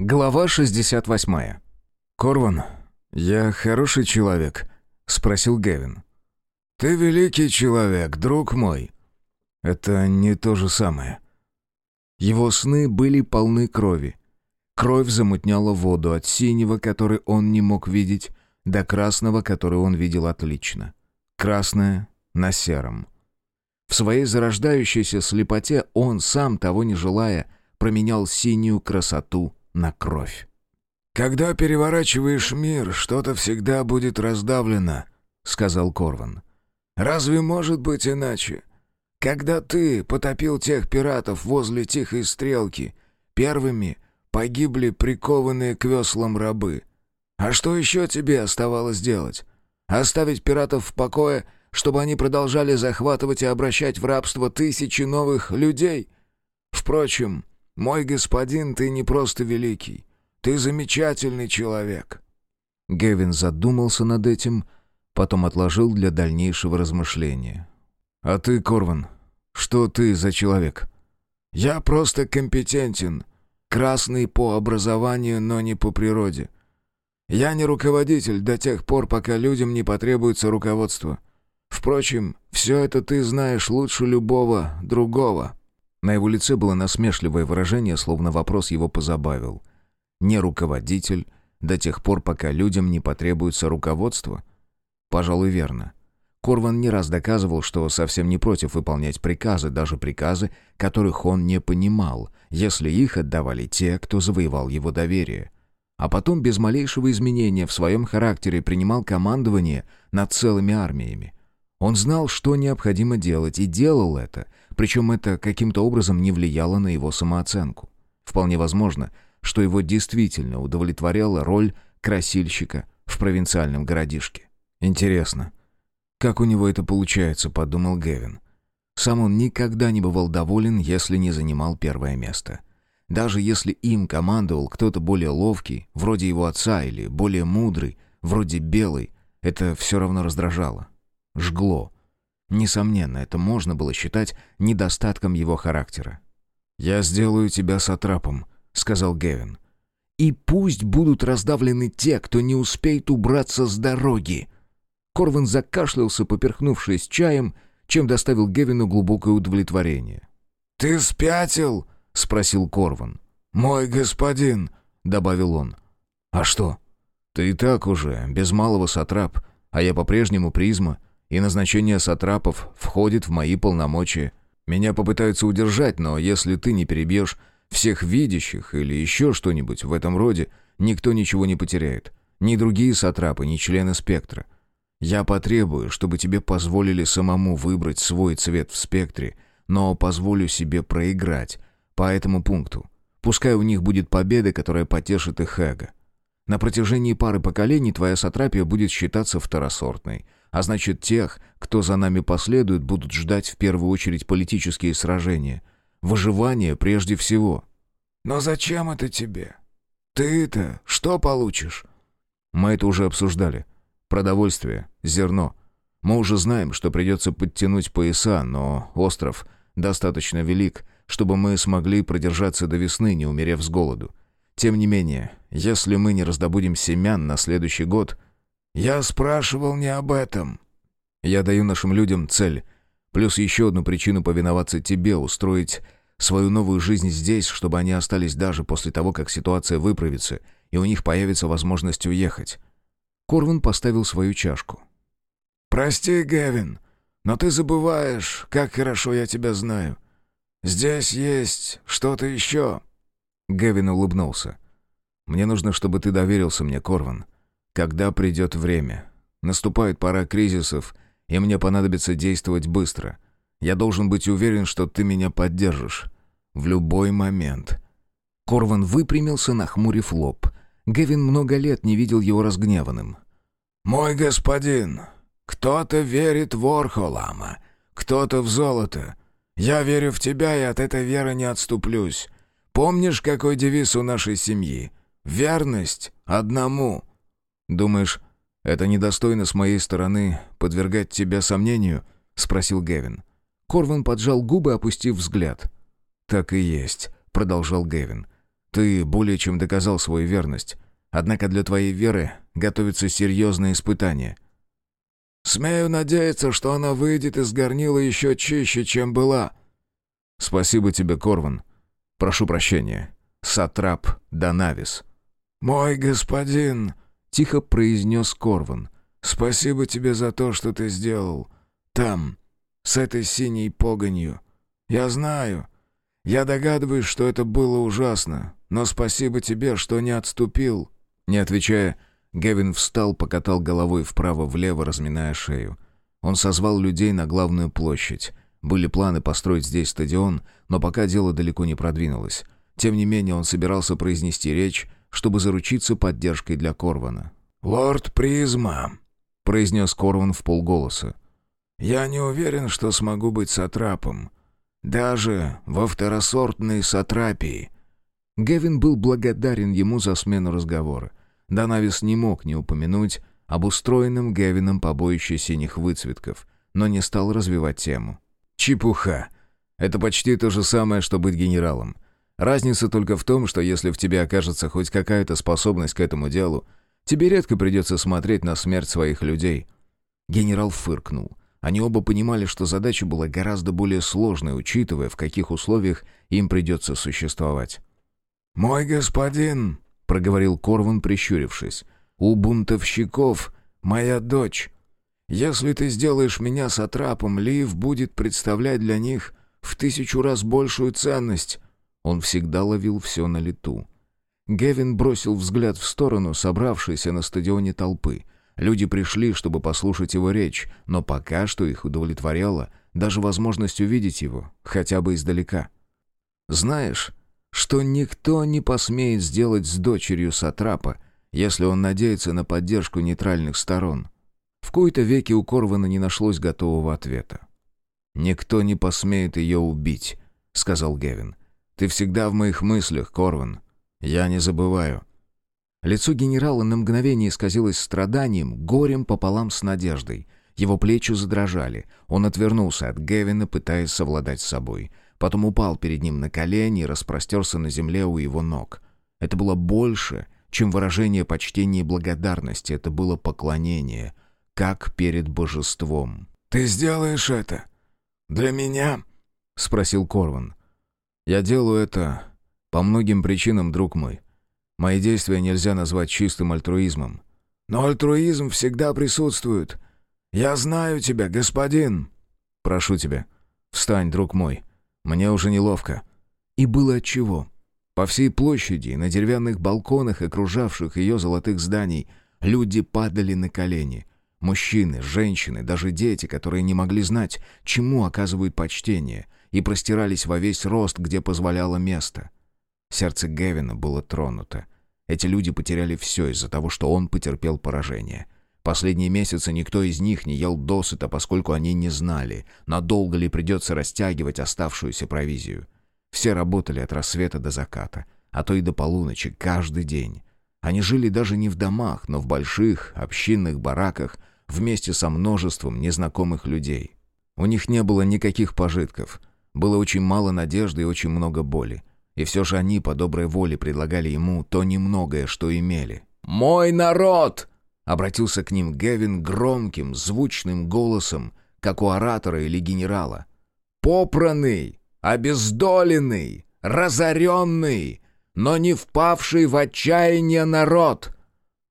Глава 68. «Корван, я хороший человек?» — спросил Гевин. «Ты великий человек, друг мой». «Это не то же самое». Его сны были полны крови. Кровь замутняла воду от синего, который он не мог видеть, до красного, который он видел отлично. Красное на сером. В своей зарождающейся слепоте он, сам того не желая, променял синюю красоту на кровь. «Когда переворачиваешь мир, что-то всегда будет раздавлено», — сказал Корван. «Разве может быть иначе? Когда ты потопил тех пиратов возле Тихой Стрелки, первыми погибли прикованные к веслам рабы. А что еще тебе оставалось делать? Оставить пиратов в покое, чтобы они продолжали захватывать и обращать в рабство тысячи новых людей? Впрочем, «Мой господин, ты не просто великий. Ты замечательный человек». Гевин задумался над этим, потом отложил для дальнейшего размышления. «А ты, Корван, что ты за человек?» «Я просто компетентен. Красный по образованию, но не по природе. Я не руководитель до тех пор, пока людям не потребуется руководство. Впрочем, все это ты знаешь лучше любого другого». На его лице было насмешливое выражение, словно вопрос его позабавил. «Не руководитель, до тех пор, пока людям не потребуется руководство?» Пожалуй, верно. Корван не раз доказывал, что совсем не против выполнять приказы, даже приказы, которых он не понимал, если их отдавали те, кто завоевал его доверие. А потом без малейшего изменения в своем характере принимал командование над целыми армиями. Он знал, что необходимо делать, и делал это, причем это каким-то образом не влияло на его самооценку. Вполне возможно, что его действительно удовлетворяла роль красильщика в провинциальном городишке. «Интересно, как у него это получается?» — подумал Гевин. Сам он никогда не бывал доволен, если не занимал первое место. Даже если им командовал кто-то более ловкий, вроде его отца, или более мудрый, вроде Белый, это все равно раздражало. Жгло. Несомненно, это можно было считать недостатком его характера. «Я сделаю тебя сатрапом», — сказал Гевин. «И пусть будут раздавлены те, кто не успеет убраться с дороги». Корвин закашлялся, поперхнувшись чаем, чем доставил Гевину глубокое удовлетворение. «Ты спятил?» — спросил Корван. «Мой господин», — добавил он. «А что? Ты и так уже, без малого сатрап, а я по-прежнему призма и назначение сатрапов входит в мои полномочия. Меня попытаются удержать, но если ты не перебьешь всех видящих или еще что-нибудь в этом роде, никто ничего не потеряет. Ни другие сатрапы, ни члены спектра. Я потребую, чтобы тебе позволили самому выбрать свой цвет в спектре, но позволю себе проиграть по этому пункту. Пускай у них будет победа, которая потешит их эго. На протяжении пары поколений твоя сатрапия будет считаться второсортной – а значит, тех, кто за нами последует, будут ждать в первую очередь политические сражения. Выживание прежде всего. Но зачем это тебе? Ты-то что получишь? Мы это уже обсуждали. Продовольствие, зерно. Мы уже знаем, что придется подтянуть пояса, но остров достаточно велик, чтобы мы смогли продержаться до весны, не умерев с голоду. Тем не менее, если мы не раздобудем семян на следующий год, «Я спрашивал не об этом». «Я даю нашим людям цель, плюс еще одну причину повиноваться тебе, устроить свою новую жизнь здесь, чтобы они остались даже после того, как ситуация выправится, и у них появится возможность уехать». Корван поставил свою чашку. «Прости, Гевин, но ты забываешь, как хорошо я тебя знаю. Здесь есть что-то еще». Гевин улыбнулся. «Мне нужно, чтобы ты доверился мне, Корван. Когда придет время. Наступает пора кризисов, и мне понадобится действовать быстро. Я должен быть уверен, что ты меня поддержишь. В любой момент». Корван выпрямился, нахмурив лоб. Гевин много лет не видел его разгневанным. «Мой господин, кто-то верит в Орхолама, кто-то в золото. Я верю в тебя и от этой веры не отступлюсь. Помнишь, какой девиз у нашей семьи? Верность одному». «Думаешь, это недостойно с моей стороны подвергать тебя сомнению?» — спросил Гевин. Корван поджал губы, опустив взгляд. «Так и есть», — продолжал Гевин. Ты более чем доказал свою верность. Однако для твоей веры готовится серьезное испытание». «Смею надеяться, что она выйдет из горнила еще чище, чем была». «Спасибо тебе, Корван. Прошу прощения. Сатрап Данавис». «Мой господин», — тихо произнес Корван, — «спасибо тебе за то, что ты сделал. Там, с этой синей погонью. Я знаю. Я догадываюсь, что это было ужасно, но спасибо тебе, что не отступил». Не отвечая, Гевин встал, покатал головой вправо-влево, разминая шею. Он созвал людей на главную площадь. Были планы построить здесь стадион, но пока дело далеко не продвинулось. Тем не менее, он собирался произнести речь, чтобы заручиться поддержкой для Корвана. «Лорд Призма», — произнес Корван в полголоса. «Я не уверен, что смогу быть сатрапом. Даже во второсортной сатрапии». Гевин был благодарен ему за смену разговора. Данавис не мог не упомянуть об устроенном Гевином побоище синих выцветков, но не стал развивать тему. «Чепуха! Это почти то же самое, что быть генералом. Разница только в том, что если в тебе окажется хоть какая-то способность к этому делу, тебе редко придется смотреть на смерть своих людей». Генерал фыркнул. Они оба понимали, что задача была гораздо более сложной, учитывая, в каких условиях им придется существовать. «Мой господин», проговорил Корван, прищурившись. «У бунтовщиков моя дочь. Если ты сделаешь меня сатрапом, Лив будет представлять для них в тысячу раз большую ценность». Он всегда ловил все на лету. Гевин бросил взгляд в сторону собравшейся на стадионе толпы. Люди пришли, чтобы послушать его речь, но пока что их удовлетворяла даже возможность увидеть его, хотя бы издалека. «Знаешь, что никто не посмеет сделать с дочерью Сатрапа, если он надеется на поддержку нейтральных сторон. В кои-то веки у Корвана не нашлось готового ответа. «Никто не посмеет ее убить», — сказал Гевин. «Ты всегда в моих мыслях, Корван. Я не забываю». Лицо генерала на мгновение исказилось страданием, горем пополам с надеждой. Его плечи задрожали. Он отвернулся от Гевина, пытаясь совладать с собой — потом упал перед ним на колени и распростерся на земле у его ног. Это было больше, чем выражение почтения и благодарности, это было поклонение, как перед божеством. «Ты сделаешь это? Для меня?» — спросил Корван. «Я делаю это по многим причинам, друг мой. Мои действия нельзя назвать чистым альтруизмом». «Но альтруизм всегда присутствует. Я знаю тебя, господин». «Прошу тебя, встань, друг мой. Мне уже неловко. И было отчего. По всей площади, на деревянных балконах, окружавших ее золотых зданий, люди падали на колени. Мужчины, женщины, даже дети, которые не могли знать, чему оказывают почтение, и простирались во весь рост, где позволяло место. Сердце Гевина было тронуто. Эти люди потеряли все из-за того, что он потерпел поражение — Последние месяцы никто из них не ел досыта, поскольку они не знали, надолго ли придется растягивать оставшуюся провизию. Все работали от рассвета до заката, а то и до полуночи, каждый день. Они жили даже не в домах, но в больших, общинных бараках, вместе со множеством незнакомых людей. У них не было никаких пожитков. Было очень мало надежды и очень много боли. И все же они по доброй воле предлагали ему то немногое, что имели. «Мой народ!» Обратился к ним Гевин громким, звучным голосом, как у оратора или генерала. «Попранный, обездоленный, разоренный, но не впавший в отчаяние народ!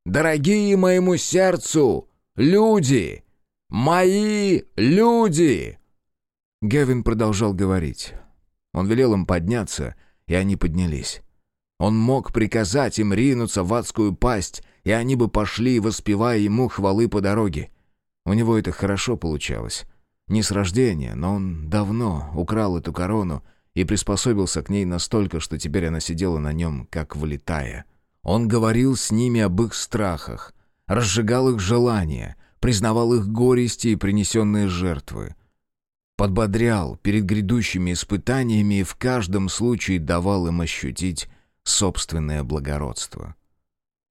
Дорогие моему сердцу, люди! Мои люди!» Гевин продолжал говорить. Он велел им подняться, и они поднялись. Он мог приказать им ринуться в адскую пасть, и они бы пошли, воспевая ему хвалы по дороге. У него это хорошо получалось. Не с рождения, но он давно украл эту корону и приспособился к ней настолько, что теперь она сидела на нем, как влетая. Он говорил с ними об их страхах, разжигал их желания, признавал их горести и принесенные жертвы. Подбодрял перед грядущими испытаниями и в каждом случае давал им ощутить собственное благородство.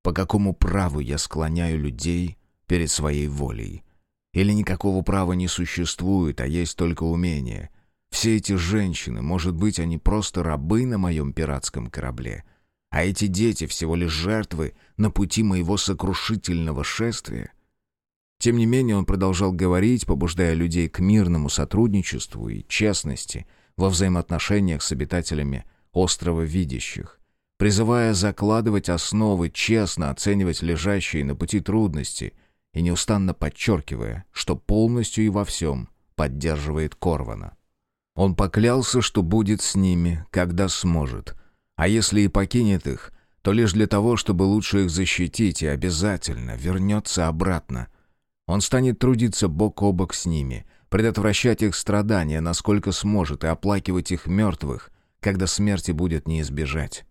По какому праву я склоняю людей перед своей волей? Или никакого права не существует, а есть только умение? Все эти женщины, может быть, они просто рабы на моем пиратском корабле? а эти дети всего лишь жертвы на пути моего сокрушительного шествия. Тем не менее он продолжал говорить, побуждая людей к мирному сотрудничеству и честности во взаимоотношениях с обитателями острова видящих, призывая закладывать основы, честно оценивать лежащие на пути трудности и неустанно подчеркивая, что полностью и во всем поддерживает Корвана. Он поклялся, что будет с ними, когда сможет, а если и покинет их, то лишь для того, чтобы лучше их защитить и обязательно вернется обратно. Он станет трудиться бок о бок с ними, предотвращать их страдания, насколько сможет, и оплакивать их мертвых, когда смерти будет не избежать.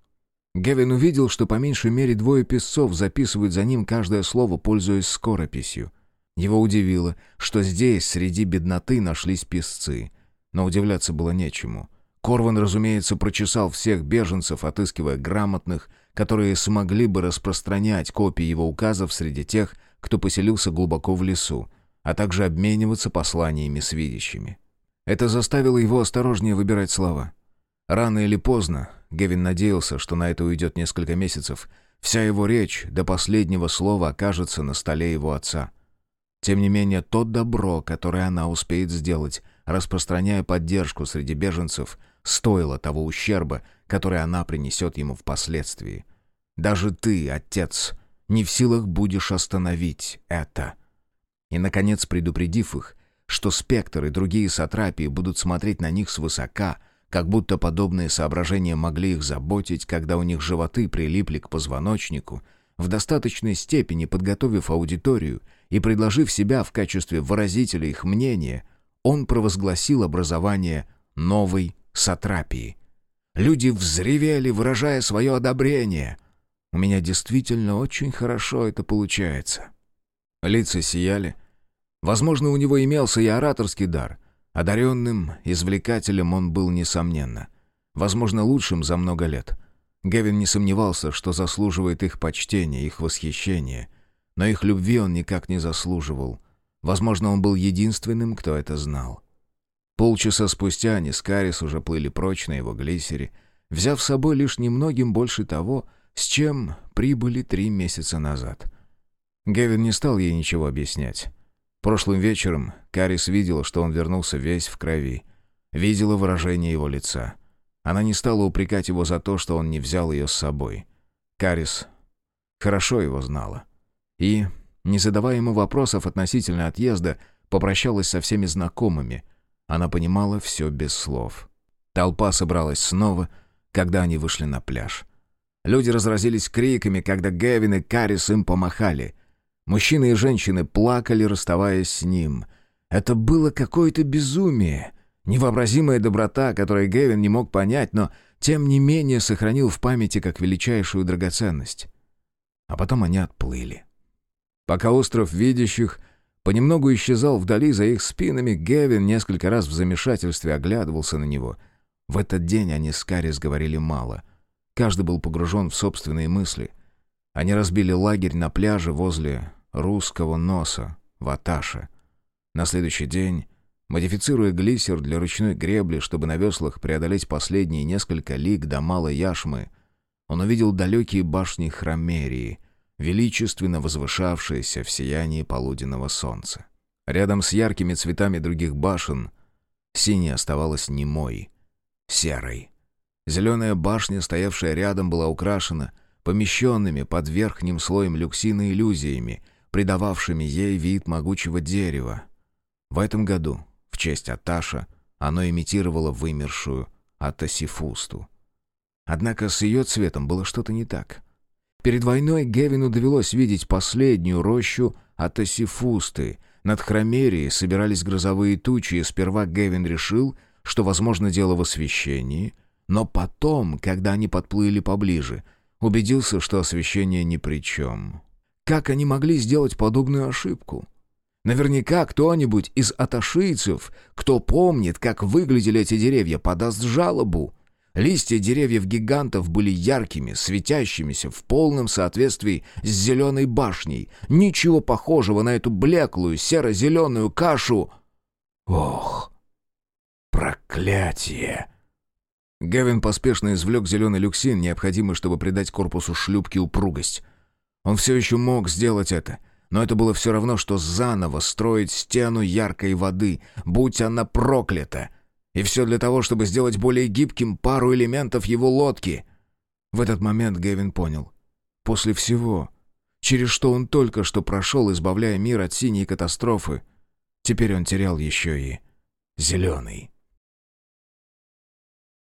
Гевин увидел, что по меньшей мере двое песцов записывают за ним каждое слово, пользуясь скорописью. Его удивило, что здесь, среди бедноты, нашлись песцы. Но удивляться было нечему. Корван, разумеется, прочесал всех беженцев, отыскивая грамотных, которые смогли бы распространять копии его указов среди тех, кто поселился глубоко в лесу, а также обмениваться посланиями с видящими. Это заставило его осторожнее выбирать слова. Рано или поздно, Гевин надеялся, что на это уйдет несколько месяцев, вся его речь до последнего слова окажется на столе его отца. Тем не менее, то добро, которое она успеет сделать, распространяя поддержку среди беженцев, стоило того ущерба, который она принесет ему впоследствии. Даже ты, отец, не в силах будешь остановить это. И, наконец, предупредив их, что спектр и другие сатрапии будут смотреть на них свысока — как будто подобные соображения могли их заботить, когда у них животы прилипли к позвоночнику, в достаточной степени подготовив аудиторию и предложив себя в качестве выразителя их мнения, он провозгласил образование новой сатрапии. Люди взревели, выражая свое одобрение. У меня действительно очень хорошо это получается. Лица сияли. Возможно, у него имелся и ораторский дар — Одаренным, извлекателем он был, несомненно. Возможно, лучшим за много лет. Гевин не сомневался, что заслуживает их почтения, их восхищения. Но их любви он никак не заслуживал. Возможно, он был единственным, кто это знал. Полчаса спустя они с Карис уже плыли прочь на его глиссере, взяв с собой лишь немногим больше того, с чем прибыли три месяца назад. Гевин не стал ей ничего объяснять. Прошлым вечером Карис видела, что он вернулся весь в крови. Видела выражение его лица. Она не стала упрекать его за то, что он не взял ее с собой. Карис хорошо его знала. И, не задавая ему вопросов относительно отъезда, попрощалась со всеми знакомыми. Она понимала все без слов. Толпа собралась снова, когда они вышли на пляж. Люди разразились криками, когда Гевин и Карис им помахали. Мужчины и женщины плакали, расставаясь с ним. Это было какое-то безумие. Невообразимая доброта, которую Гевин не мог понять, но тем не менее сохранил в памяти как величайшую драгоценность. А потом они отплыли. Пока остров видящих понемногу исчезал вдали за их спинами, Гевин несколько раз в замешательстве оглядывался на него. В этот день они с Карис говорили мало. Каждый был погружен в собственные мысли. Они разбили лагерь на пляже возле русского носа в Аташе. На следующий день, модифицируя глиссер для ручной гребли, чтобы на веслах преодолеть последние несколько лиг до Малой Яшмы, он увидел далекие башни Хромерии, величественно возвышавшиеся в сиянии полуденного солнца. Рядом с яркими цветами других башен синяя оставалась немой, серой. Зеленая башня, стоявшая рядом, была украшена помещенными под верхним слоем люксина иллюзиями, придававшими ей вид могучего дерева. В этом году, в честь Аташа, оно имитировало вымершую Атасифусту. Однако с ее цветом было что-то не так. Перед войной Гевину довелось видеть последнюю рощу Атасифусты. Над Хромерией собирались грозовые тучи, и сперва Гевин решил, что, возможно, дело в освещении, но потом, когда они подплыли поближе, убедился, что освещение ни при чем. Как они могли сделать подобную ошибку? Наверняка кто-нибудь из аташийцев, кто помнит, как выглядели эти деревья, подаст жалобу. Листья деревьев-гигантов были яркими, светящимися, в полном соответствии с зеленой башней. Ничего похожего на эту блеклую серо-зеленую кашу. Ох, проклятие! Гевин поспешно извлек зеленый люксин, необходимый, чтобы придать корпусу шлюпки упругость. Он все еще мог сделать это, но это было все равно, что заново строить стену яркой воды, будь она проклята. И все для того, чтобы сделать более гибким пару элементов его лодки. В этот момент Гевин понял. После всего, через что он только что прошел, избавляя мир от синей катастрофы, теперь он терял еще и зеленый.